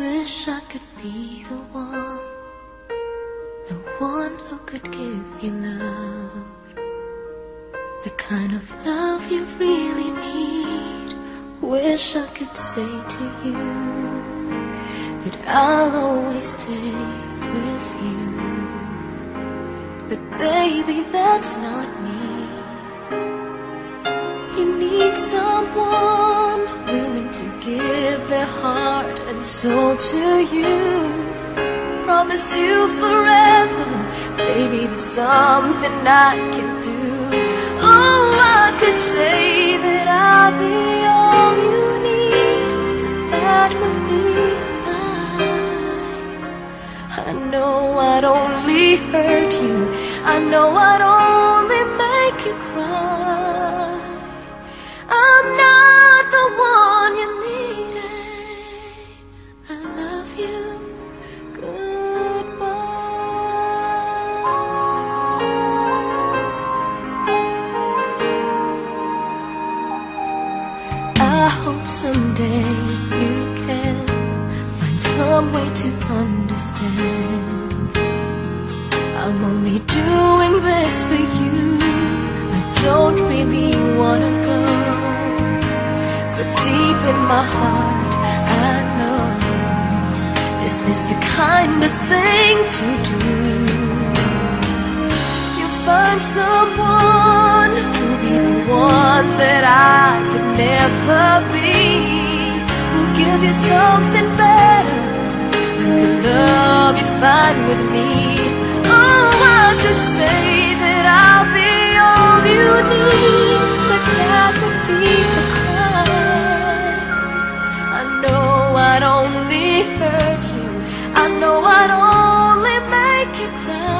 Wish I could be the one, the one who could give you love, the kind of love you really need. Wish I could say to you that I'll always stay with you, but baby, that's not me. You need someone their heart and soul to you. Promise you forever, baby, that's something I can do. Oh, I could say that I'll be all you need, but that would be a lie. I know I'd only hurt you. I know I'd only someday you can find some way to understand. I'm only doing this for you. I don't really wanna go. But deep in my heart, I know this is the kindest thing to do. You'll find someone who'll be the one that I could never be. Give you something better than the love you find with me. Oh, I could say that I'll be all you need, but that would be the crime. I know I'd only hurt you. I know I'd only make you cry.